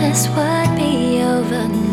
this would be over